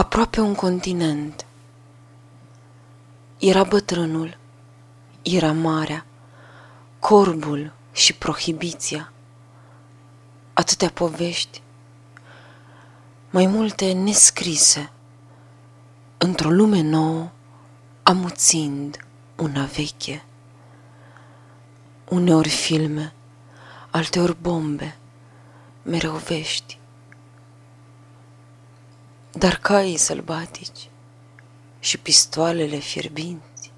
Aproape un continent. Era bătrânul, era marea, corbul și prohibiția. Atâtea povești, mai multe nescrise, într-o lume nouă, amuțind una veche. Uneori filme, alteori bombe, mereu vești. Dar caii sălbatici și pistoalele fierbinți.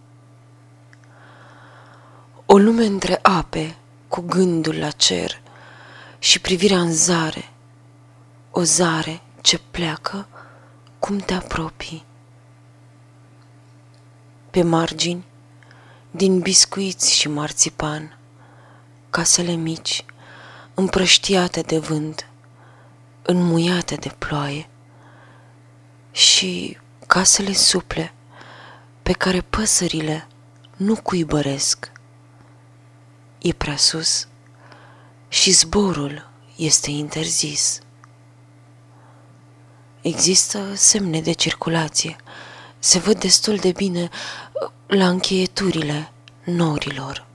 O lume între ape, cu gândul la cer și privirea în zare, o zare ce pleacă cum te apropii. Pe margini, din biscuiți și marțipan, casele mici, împrăștiate de vânt, înmuiate de ploaie, și casele suple pe care păsările nu cuibăresc. E prea sus și zborul este interzis. Există semne de circulație. Se văd destul de bine uh, la încheieturile norilor.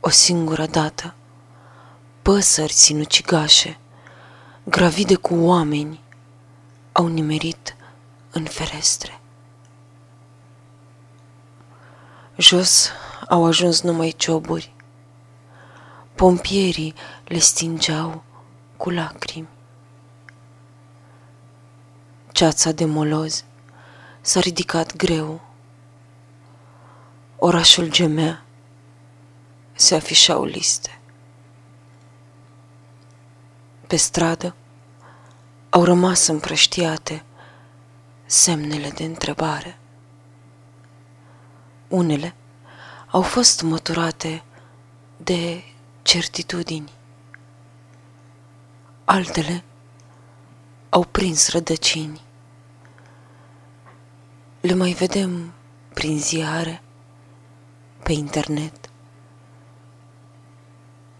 O singură dată, păsări sinucigașe, gravide cu oameni, au nimerit în ferestre. Jos au ajuns numai cioburi. Pompierii le stingeau cu lacrimi. Ceața de moloz s-a ridicat greu. Orașul gemea, se afișau liste. Pe stradă au rămas împrăștiate semnele de întrebare. Unele au fost măturate de certitudini. Altele au prins rădăcini. Le mai vedem prin ziare, pe internet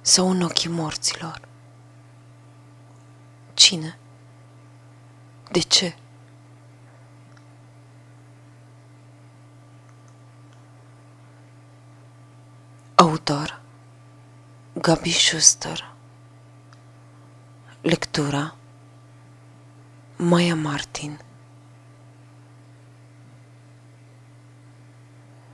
sau în ochii morților. Cine? De ce? Autor Gabi Schuster Lectura Maya Martin